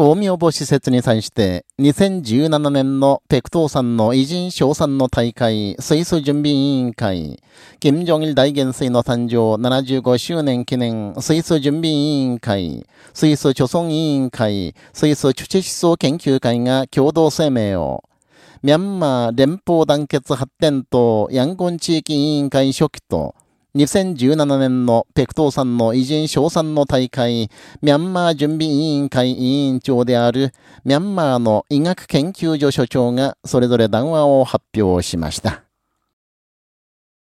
公明母施設に際して、2017年のペクトーさんの偉人賞賛の大会、スイス準備委員会、金正日大元帥の誕生75周年記念スイス準備委員会、スイス貯村委員会、スイスチュチ思想研究会が共同声明を、ミャンマー連邦団結発展とヤンゴン地域委員会初期と、2017年のペクトーさんの偉人賞賛の大会、ミャンマー準備委員会委員長であるミャンマーの医学研究所所長がそれぞれ談話を発表しました。